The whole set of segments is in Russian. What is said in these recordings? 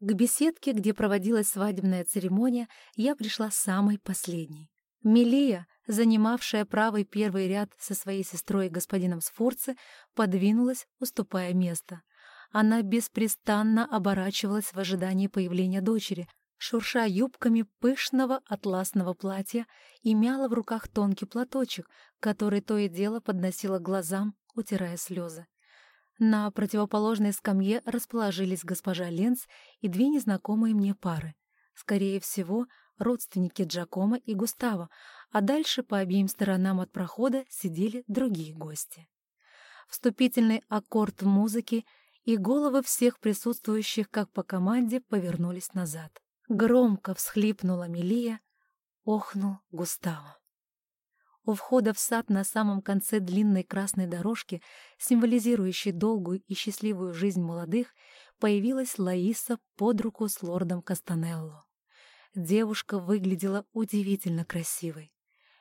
К беседке, где проводилась свадебная церемония, я пришла самой последней. Мелия, занимавшая правый первый ряд со своей сестрой и господином Сфорце, подвинулась, уступая место. Она беспрестанно оборачивалась в ожидании появления дочери, шурша юбками пышного атласного платья и мяла в руках тонкий платочек, который то и дело подносила глазам, утирая слезы. На противоположной скамье расположились госпожа Ленц и две незнакомые мне пары. Скорее всего, родственники Джакома и Густава, а дальше по обеим сторонам от прохода сидели другие гости. Вступительный аккорд музыки и головы всех присутствующих, как по команде, повернулись назад. Громко всхлипнула Милия, охнул Густаво. У входа в сад на самом конце длинной красной дорожки, символизирующей долгую и счастливую жизнь молодых, появилась Лаиса под руку с лордом Кастанелло. Девушка выглядела удивительно красивой.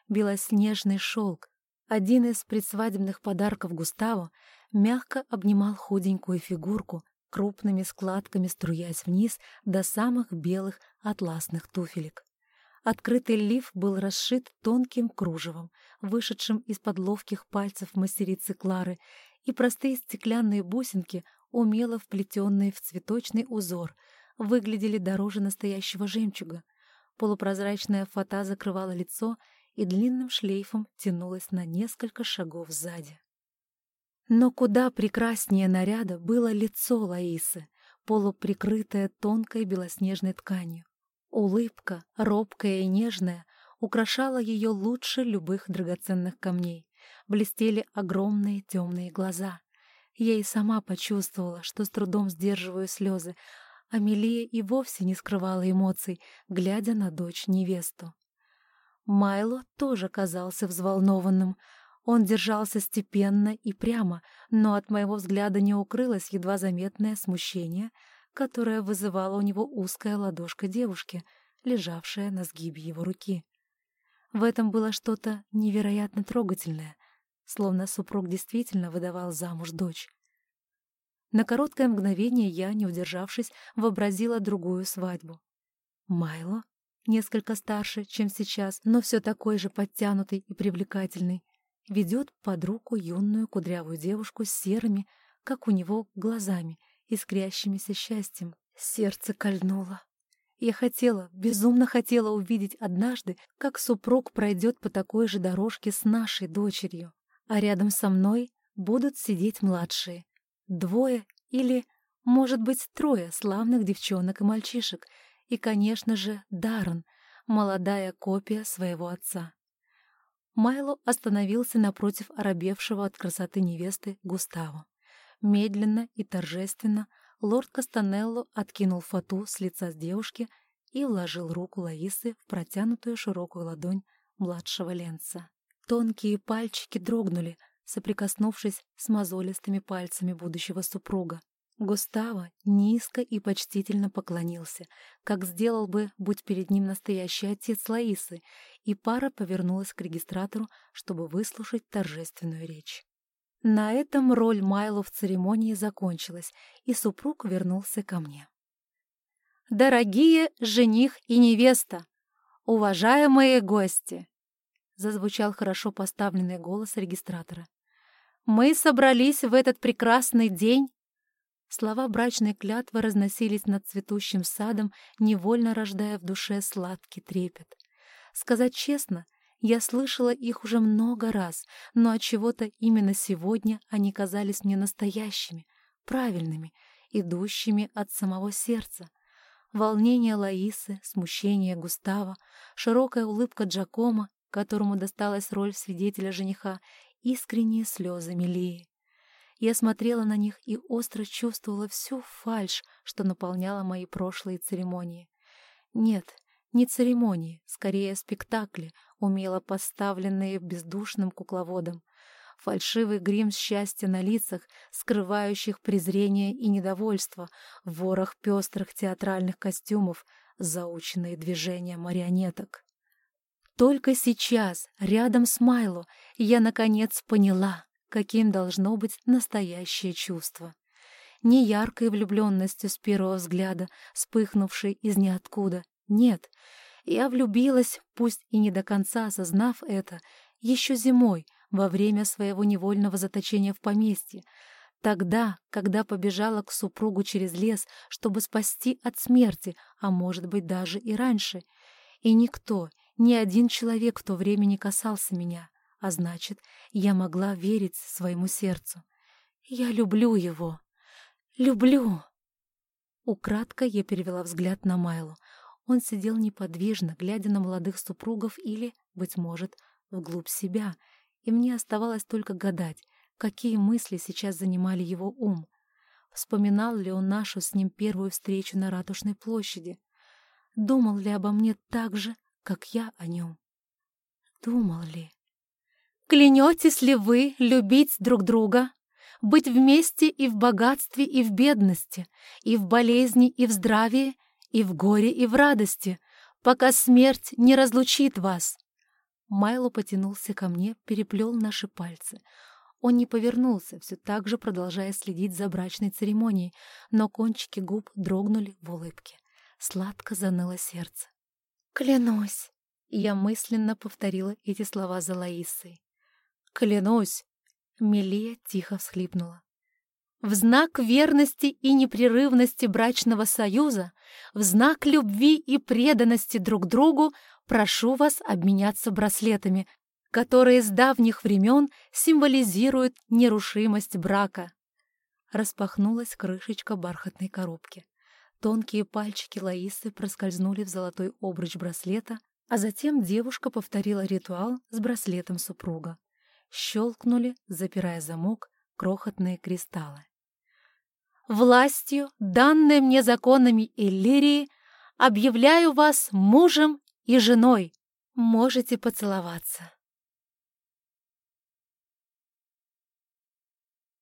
Белоснежный шелк, один из предсвадебных подарков Густаво, мягко обнимал худенькую фигурку, крупными складками струясь вниз до самых белых атласных туфелек. Открытый лиф был расшит тонким кружевом, вышедшим из-под ловких пальцев мастерицы Клары, и простые стеклянные бусинки, умело вплетенные в цветочный узор, выглядели дороже настоящего жемчуга. Полупрозрачная фата закрывала лицо и длинным шлейфом тянулась на несколько шагов сзади. Но куда прекраснее наряда было лицо Лаисы, полуприкрытое тонкой белоснежной тканью. Улыбка, робкая и нежная, украшала ее лучше любых драгоценных камней. Блестели огромные темные глаза. Я и сама почувствовала, что с трудом сдерживаю слезы. Амелия и вовсе не скрывала эмоций, глядя на дочь-невесту. Майло тоже казался взволнованным — он держался степенно и прямо, но от моего взгляда не укрылось едва заметное смущение, которое вызывало у него узкая ладошка девушки, лежавшая на сгибе его руки. В этом было что-то невероятно трогательное, словно супруг действительно выдавал замуж дочь. На короткое мгновение я, не удержавшись, вообразила другую свадьбу. Майло, несколько старше, чем сейчас, но все такой же подтянутый и привлекательный, ведет под руку юную кудрявую девушку с серыми, как у него, глазами, искрящимися счастьем. Сердце кольнуло. Я хотела, безумно хотела увидеть однажды, как супруг пройдет по такой же дорожке с нашей дочерью, а рядом со мной будут сидеть младшие. Двое или, может быть, трое славных девчонок и мальчишек, и, конечно же, Даррен, молодая копия своего отца. Майло остановился напротив оробевшего от красоты невесты Густаво. Медленно и торжественно лорд Кастанелло откинул фату с лица с девушки и вложил руку Лаисы в протянутую широкую ладонь младшего Ленца. Тонкие пальчики дрогнули, соприкоснувшись с мозолистыми пальцами будущего супруга. Густаво низко и почтительно поклонился, как сделал бы, будь перед ним настоящий отец Лаисы, и пара повернулась к регистратору, чтобы выслушать торжественную речь. На этом роль Майло в церемонии закончилась, и супруг вернулся ко мне. «Дорогие жених и невеста! Уважаемые гости!» Зазвучал хорошо поставленный голос регистратора. «Мы собрались в этот прекрасный день Слова брачной клятвы разносились над цветущим садом, невольно рождая в душе сладкий трепет. Сказать честно, я слышала их уже много раз, но от чего-то именно сегодня они казались мне настоящими, правильными, идущими от самого сердца. Волнение Лаисы, смущение Густава, широкая улыбка Джакома, которому досталась роль свидетеля жениха, искренние слезы Мелии. Я смотрела на них и остро чувствовала всю фальшь, что наполняла мои прошлые церемонии. Нет, не церемонии, скорее спектакли, умело поставленные бездушным кукловодом. Фальшивый грим счастья на лицах, скрывающих презрение и недовольство, ворох пестрых театральных костюмов, заученные движения марионеток. Только сейчас, рядом с Майло, я наконец поняла — каким должно быть настоящее чувство. не яркой влюбленностью с первого взгляда, вспыхнувшей из ниоткуда. Нет, я влюбилась, пусть и не до конца осознав это, еще зимой, во время своего невольного заточения в поместье, Тогда, когда побежала к супругу через лес, чтобы спасти от смерти, а может быть даже и раньше. И никто, ни один человек в то время не касался меня, а значит, я могла верить своему сердцу. Я люблю его. Люблю. Украдко я перевела взгляд на Майлу. Он сидел неподвижно, глядя на молодых супругов или, быть может, вглубь себя, и мне оставалось только гадать, какие мысли сейчас занимали его ум. Вспоминал ли он нашу с ним первую встречу на Ратушной площади? Думал ли обо мне так же, как я о нем? Думал ли? Клянетесь ли вы любить друг друга, быть вместе и в богатстве, и в бедности, и в болезни, и в здравии, и в горе, и в радости, пока смерть не разлучит вас?» Майло потянулся ко мне, переплел наши пальцы. Он не повернулся, все так же продолжая следить за брачной церемонией, но кончики губ дрогнули в улыбке. Сладко заныло сердце. «Клянусь!» Я мысленно повторила эти слова за Лаисой. «Клянусь!» Мелия тихо всхлипнула. В знак верности и непрерывности брачного союза, в знак любви и преданности друг другу прошу вас обменяться браслетами, которые с давних времен символизируют нерушимость брака. Распахнулась крышечка бархатной коробки. Тонкие пальчики Лаисы проскользнули в золотой обруч браслета, а затем девушка повторила ритуал с браслетом супруга. Щелкнули, запирая замок, крохотные кристаллы. «Властью, данной мне законами Иллирии, объявляю вас мужем и женой. Можете поцеловаться».